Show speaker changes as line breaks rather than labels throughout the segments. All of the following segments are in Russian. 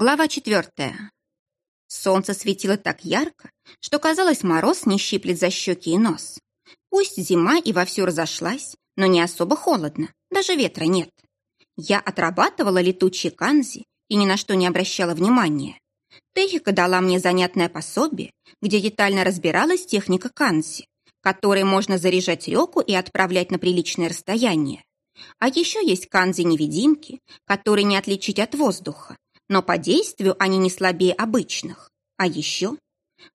Глава четвертая. Солнце светило так ярко, что, казалось, мороз не щиплет за щеки и нос. Пусть зима и вовсю разошлась, но не особо холодно, даже ветра нет. Я отрабатывала летучие канзи и ни на что не обращала внимания. Техика дала мне занятное пособие, где детально разбиралась техника канзи, которой можно заряжать реку и отправлять на приличное расстояние. А еще есть канзи-невидимки, которые не отличить от воздуха, но по действию они не слабее обычных. А еще...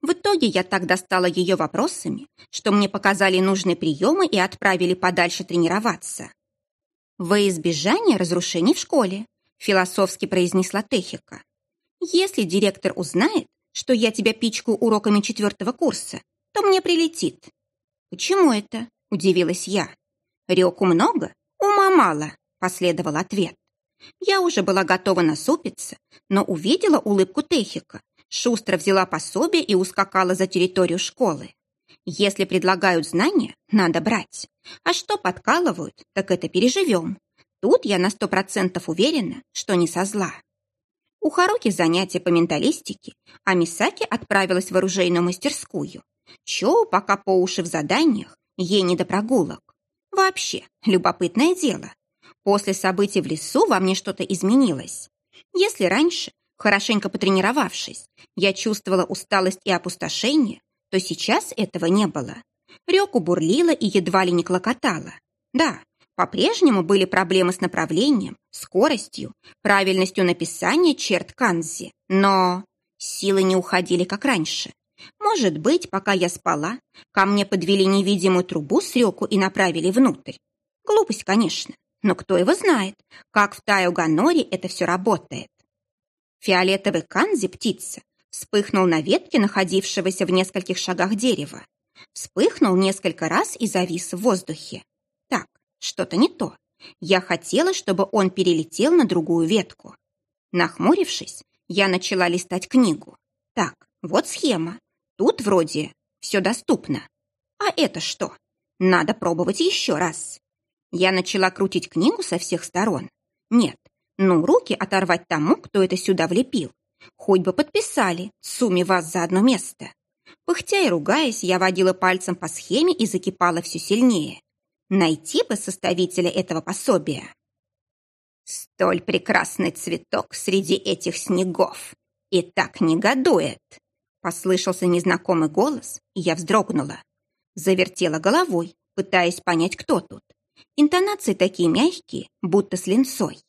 В итоге я так достала ее вопросами, что мне показали нужные приемы и отправили подальше тренироваться. «Во избежание разрушений в школе», — философски произнесла Техика. «Если директор узнает, что я тебя пичкаю уроками четвертого курса, то мне прилетит». «Почему это?» — удивилась я. «Реку много, ума мало», — последовал ответ. Я уже была готова насупиться, но увидела улыбку Техика, шустро взяла пособие и ускакала за территорию школы. Если предлагают знания, надо брать. А что подкалывают, так это переживем. Тут я на сто процентов уверена, что не со зла. У Харуки занятия по менталистике, а Мисаки отправилась в оружейную мастерскую. Чоу пока по уши в заданиях, ей не до прогулок. Вообще, любопытное дело. После событий в лесу во мне что-то изменилось. Если раньше, хорошенько потренировавшись, я чувствовала усталость и опустошение, то сейчас этого не было. Реку бурлила и едва ли не клокотала. Да, по-прежнему были проблемы с направлением, скоростью, правильностью написания черт канзи, но силы не уходили, как раньше. Может быть, пока я спала, ко мне подвели невидимую трубу с реку и направили внутрь. Глупость, конечно. Но кто его знает, как в Тайоганоре это все работает. Фиолетовый канзи птица вспыхнул на ветке находившегося в нескольких шагах дерева. Вспыхнул несколько раз и завис в воздухе. Так, что-то не то. Я хотела, чтобы он перелетел на другую ветку. Нахмурившись, я начала листать книгу. Так, вот схема. Тут вроде все доступно. А это что? Надо пробовать еще раз. Я начала крутить книгу со всех сторон. Нет, ну руки оторвать тому, кто это сюда влепил. Хоть бы подписали, сумме вас за одно место. Пыхтя и ругаясь, я водила пальцем по схеме и закипала все сильнее. Найти бы составителя этого пособия. Столь прекрасный цветок среди этих снегов и так негодует. Послышался незнакомый голос, и я вздрогнула. Завертела головой, пытаясь понять, кто тут. Интонации такие мягкие, будто с линцой.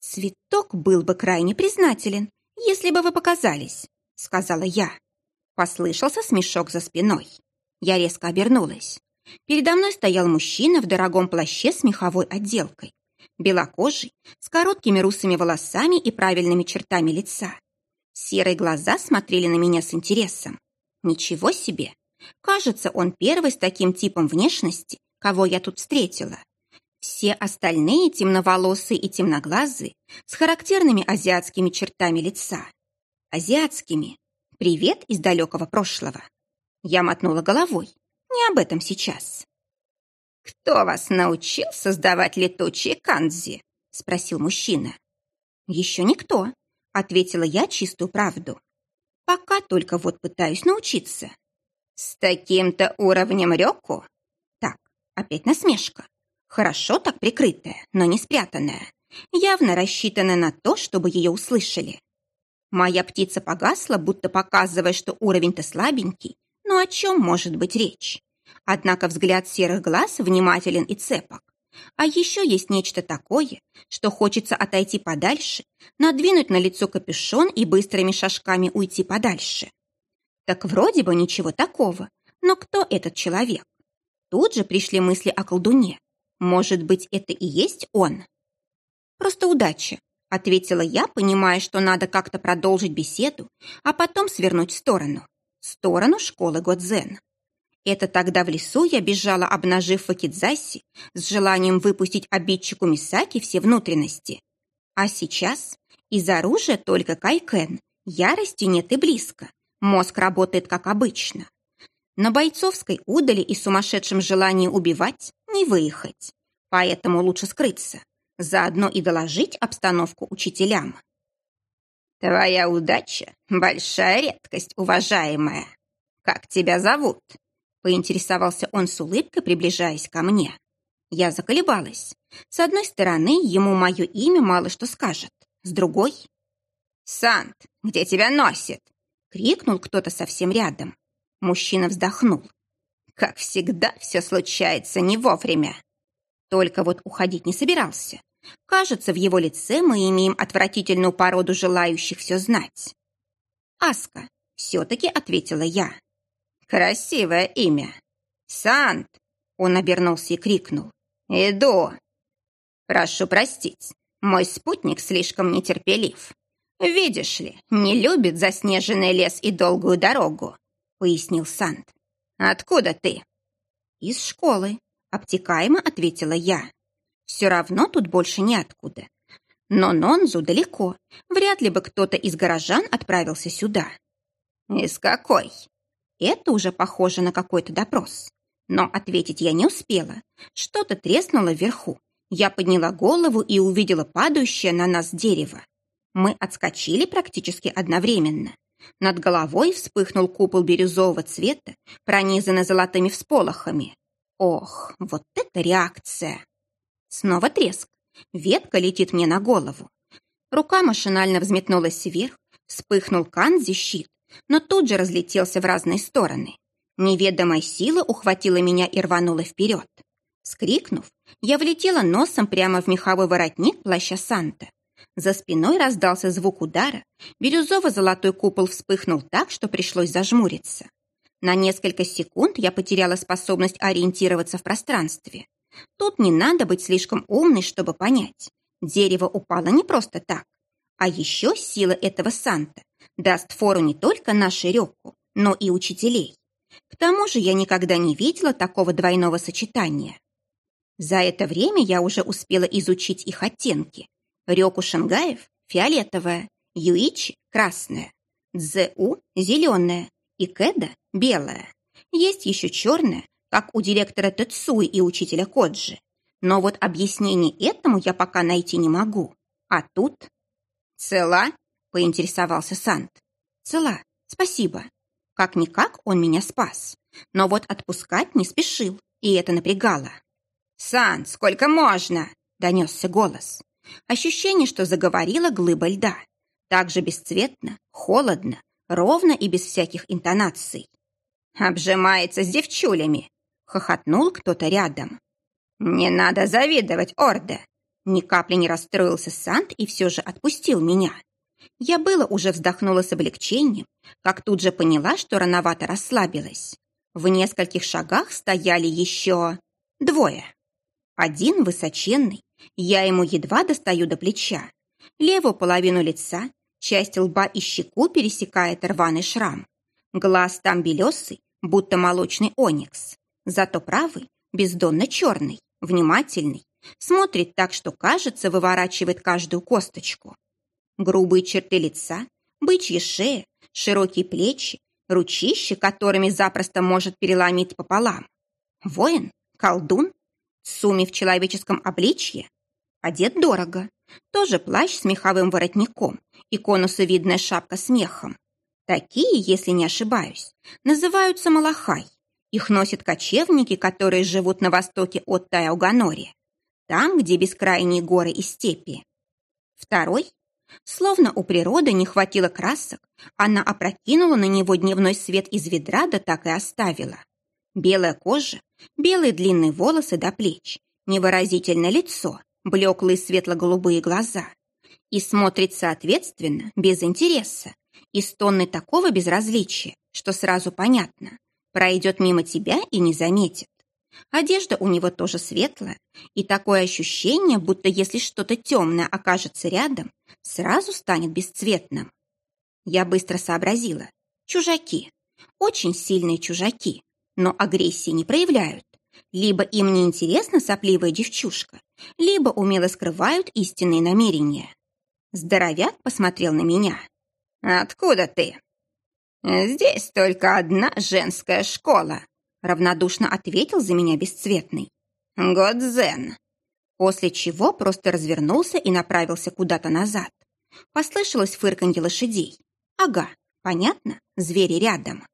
«Цветок был бы крайне признателен, если бы вы показались», — сказала я. Послышался смешок за спиной. Я резко обернулась. Передо мной стоял мужчина в дорогом плаще с меховой отделкой. Белокожий, с короткими русыми волосами и правильными чертами лица. Серые глаза смотрели на меня с интересом. Ничего себе! Кажется, он первый с таким типом внешности, кого я тут встретила. Все остальные темноволосые и темноглазые с характерными азиатскими чертами лица. Азиатскими. Привет из далекого прошлого. Я мотнула головой. Не об этом сейчас. «Кто вас научил создавать летучие канзи?» — спросил мужчина. «Еще никто», — ответила я чистую правду. «Пока только вот пытаюсь научиться». «С таким-то уровнем рёку?» Опять насмешка. Хорошо так прикрытая, но не спрятанная. Явно рассчитанная на то, чтобы ее услышали. Моя птица погасла, будто показывая, что уровень-то слабенький, но о чем может быть речь? Однако взгляд серых глаз внимателен и цепок. А еще есть нечто такое, что хочется отойти подальше, надвинуть на лицо капюшон и быстрыми шажками уйти подальше. Так вроде бы ничего такого, но кто этот человек? Тут же пришли мысли о колдуне. Может быть, это и есть он? Просто удача, ответила я, понимая, что надо как-то продолжить беседу, а потом свернуть в сторону. В сторону школы Годзен. Это тогда в лесу я бежала, обнажив Вакидзаси, с желанием выпустить обидчику Мисаки все внутренности. А сейчас из оружия только кайкен, ярости нет и близко. Мозг работает как обычно. На бойцовской удали и сумасшедшем желании убивать не выехать. Поэтому лучше скрыться, заодно и доложить обстановку учителям. «Твоя удача — большая редкость, уважаемая. Как тебя зовут?» Поинтересовался он с улыбкой, приближаясь ко мне. Я заколебалась. С одной стороны, ему мое имя мало что скажет. С другой... «Сант, где тебя носит?» — крикнул кто-то совсем рядом. Мужчина вздохнул. «Как всегда, все случается не вовремя». Только вот уходить не собирался. Кажется, в его лице мы имеем отвратительную породу желающих все знать. «Аска», — все-таки ответила я. «Красивое имя. Сант!» Он обернулся и крикнул. «Иду!» «Прошу простить, мой спутник слишком нетерпелив. Видишь ли, не любит заснеженный лес и долгую дорогу», — пояснил Сант. «Откуда ты?» «Из школы», — обтекаемо ответила я. Все равно тут больше неоткуда. Но Нонзу далеко. Вряд ли бы кто-то из горожан отправился сюда. Из какой? Это уже похоже на какой-то допрос. Но ответить я не успела. Что-то треснуло вверху. Я подняла голову и увидела падающее на нас дерево. Мы отскочили практически одновременно. Над головой вспыхнул купол бирюзового цвета, пронизанный золотыми всполохами. Ох, вот это реакция! Снова треск. Ветка летит мне на голову. Рука машинально взметнулась вверх, вспыхнул канзи щит, но тут же разлетелся в разные стороны. Неведомая сила ухватила меня и рванула вперед. Скрикнув, я влетела носом прямо в меховой воротник плаща Санта. За спиной раздался звук удара, бирюзово-золотой купол вспыхнул так, что пришлось зажмуриться. На несколько секунд я потеряла способность ориентироваться в пространстве. Тут не надо быть слишком умной, чтобы понять. Дерево упало не просто так. А еще сила этого Санта даст фору не только нашей Рёку, но и учителей. К тому же я никогда не видела такого двойного сочетания. За это время я уже успела изучить их оттенки. Рёку Шангаев – фиолетовая, Юичи – красная, Цзэу – зеленая и Кэда – белая. Есть еще черная, как у директора Тецуи и учителя Коджи. Но вот объяснений этому я пока найти не могу. А тут... «Цела?» — поинтересовался Сант. «Цела, спасибо. Как-никак он меня спас. Но вот отпускать не спешил, и это напрягало. «Сант, сколько можно?» — донесся голос. Ощущение, что заговорила глыба льда. Так же бесцветно, холодно, ровно и без всяких интонаций. «Обжимается с девчулями», Хохотнул кто-то рядом. «Не надо завидовать, Орде!» Ни капли не расстроился Сант и все же отпустил меня. Я было уже вздохнула с облегчением, как тут же поняла, что рановато расслабилась. В нескольких шагах стояли еще двое. Один высоченный, я ему едва достаю до плеча. Левую половину лица, часть лба и щеку пересекает рваный шрам. Глаз там белесый, будто молочный оникс. Зато правый, бездонно черный, внимательный, смотрит так, что, кажется, выворачивает каждую косточку. Грубые черты лица, бычья шея, широкие плечи, ручища, которыми запросто может переломить пополам. Воин, колдун, Суми в человеческом обличье, одет дорого, тоже плащ с меховым воротником и конусовидная шапка с мехом. Такие, если не ошибаюсь, называются малахай. Их носят кочевники, которые живут на востоке от Тайауганори, там, где бескрайние горы и степи. Второй, словно у природы не хватило красок, она опрокинула на него дневной свет из ведра, да так и оставила. Белая кожа, белые длинные волосы до плеч, невыразительное лицо, блеклые светло-голубые глаза. И смотрит соответственно, без интереса, и стонны такого безразличия, что сразу понятно. Пройдет мимо тебя и не заметит. Одежда у него тоже светлая, и такое ощущение, будто если что-то темное окажется рядом, сразу станет бесцветным. Я быстро сообразила. Чужаки. Очень сильные чужаки, но агрессии не проявляют. Либо им не интересна сопливая девчушка, либо умело скрывают истинные намерения. Здоровяк посмотрел на меня. «Откуда ты?» «Здесь только одна женская школа», — равнодушно ответил за меня бесцветный. «Годзен». После чего просто развернулся и направился куда-то назад. послышалось фырканье лошадей. Ага, понятно, звери рядом.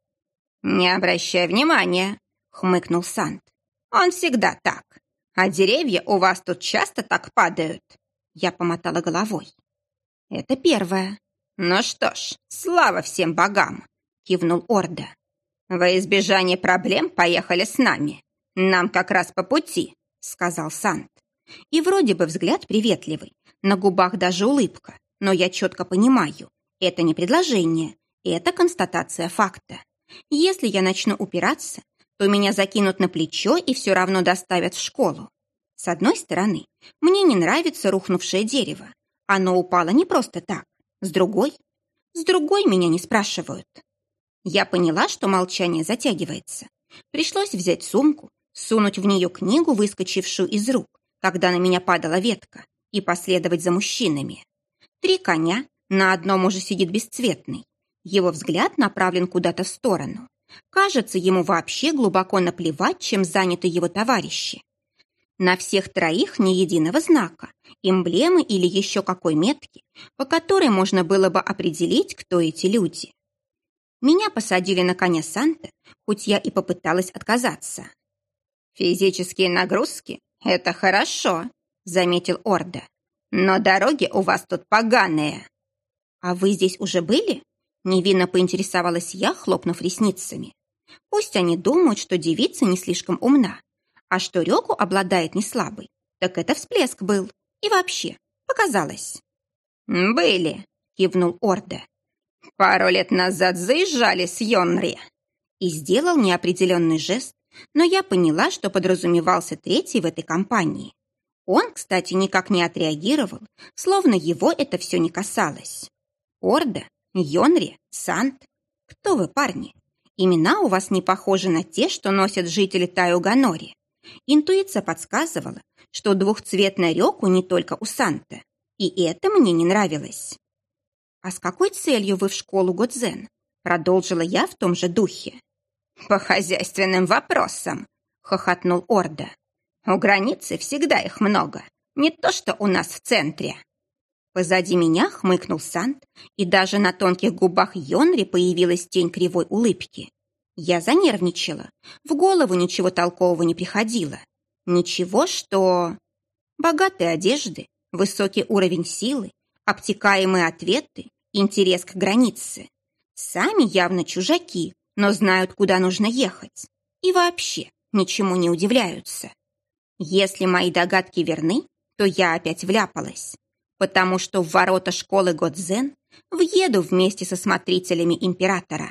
«Не обращай внимания», — хмыкнул Сант. «Он всегда так. А деревья у вас тут часто так падают?» Я помотала головой. «Это первое». «Ну что ж, слава всем богам!» — кивнул Орда. «Во избежание проблем поехали с нами. Нам как раз по пути», — сказал Сант. И вроде бы взгляд приветливый, на губах даже улыбка, но я четко понимаю, это не предложение, это констатация факта. Если я начну упираться, то меня закинут на плечо и все равно доставят в школу. С одной стороны, мне не нравится рухнувшее дерево. Оно упало не просто так. С другой? С другой меня не спрашивают. Я поняла, что молчание затягивается. Пришлось взять сумку, сунуть в нее книгу, выскочившую из рук, когда на меня падала ветка, и последовать за мужчинами. Три коня, на одном уже сидит бесцветный. Его взгляд направлен куда-то в сторону. Кажется, ему вообще глубоко наплевать, чем заняты его товарищи. На всех троих ни единого знака, эмблемы или еще какой метки, по которой можно было бы определить, кто эти люди. Меня посадили на коня Санта, хоть я и попыталась отказаться. «Физические нагрузки — это хорошо», — заметил Орда. «Но дороги у вас тут поганые». «А вы здесь уже были?» Невинно поинтересовалась я, хлопнув ресницами. Пусть они думают, что девица не слишком умна, а что Рёку обладает не слабой, так это всплеск был. И вообще, показалось. «Были», — кивнул Орда. «Пару лет назад заезжали с Йонри». И сделал неопределенный жест, но я поняла, что подразумевался третий в этой компании. Он, кстати, никак не отреагировал, словно его это все не касалось. Орда Йонри, Сант. Кто вы, парни? Имена у вас не похожи на те, что носят жители Таюганори. Интуиция подсказывала, что двухцветная реку не только у Санта. И это мне не нравилось. «А с какой целью вы в школу Годзен?» Продолжила я в том же духе. «По хозяйственным вопросам», — хохотнул Орда. «У границы всегда их много, не то что у нас в центре». Позади меня хмыкнул Сант, и даже на тонких губах Йонри появилась тень кривой улыбки. Я занервничала. В голову ничего толкового не приходило. Ничего, что... Богатые одежды, высокий уровень силы, обтекаемые ответы, интерес к границе. Сами явно чужаки, но знают, куда нужно ехать. И вообще ничему не удивляются. Если мои догадки верны, то я опять вляпалась потому что в ворота школы Годзен въеду вместе со смотрителями императора.